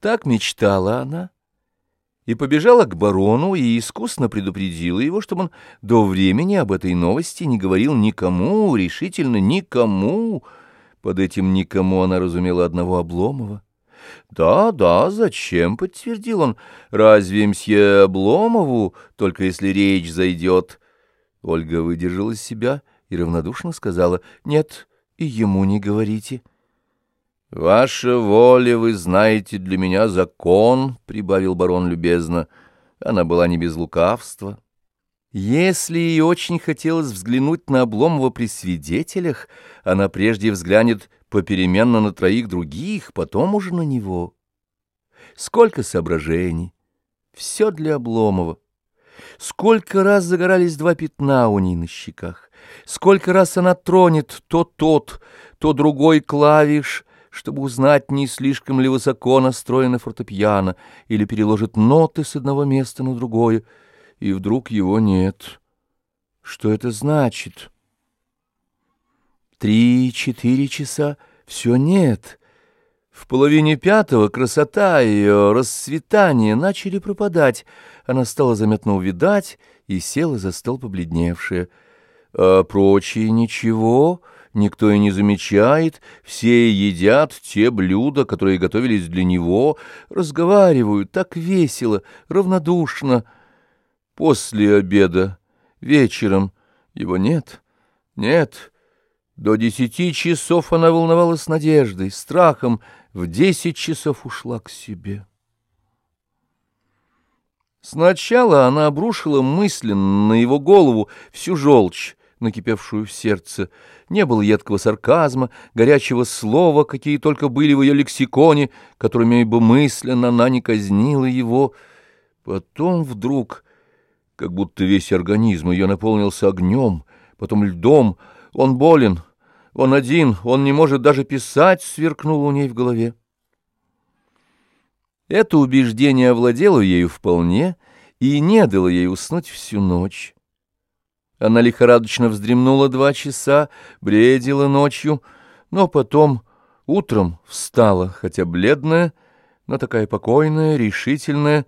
Так мечтала она и побежала к барону и искусно предупредила его, чтобы он до времени об этой новости не говорил никому, решительно никому. Под этим никому она разумела одного Обломова. «Да, да, зачем?» — подтвердил он. «Разве мсье Обломову, только если речь зайдет?» Ольга выдержала себя и равнодушно сказала, «Нет, и ему не говорите». «Ваша воля, вы знаете, для меня закон», — прибавил барон любезно. Она была не без лукавства. Если ей очень хотелось взглянуть на Обломова при свидетелях, она прежде взглянет попеременно на троих других, потом уже на него. Сколько соображений! Все для Обломова. Сколько раз загорались два пятна у ней на щеках, сколько раз она тронет то тот, то другой клавиш, чтобы узнать, не слишком ли высоко настроена фортепиано, или переложит ноты с одного места на другое, и вдруг его нет. Что это значит? Три-четыре часа — все нет. В половине пятого красота ее, расцветание начали пропадать. Она стала заметно увидать и села за стол побледневшая. А прочие ничего — Никто и не замечает, все едят те блюда, которые готовились для него, разговаривают так весело, равнодушно. После обеда, вечером, его нет, нет. До десяти часов она волновалась надеждой, страхом, в десять часов ушла к себе. Сначала она обрушила мысленно на его голову всю желчь, накипевшую в сердце. Не было едкого сарказма, горячего слова, какие только были в ее лексиконе, которыми бы мысленно она не казнила его. Потом вдруг, как будто весь организм ее наполнился огнем, потом льдом, он болен, он один, он не может даже писать, сверкнуло у ней в голове. Это убеждение овладело ею вполне и не дало ей уснуть всю ночь. Она лихорадочно вздремнула два часа, бредила ночью, но потом утром встала, хотя бледная, но такая покойная, решительная,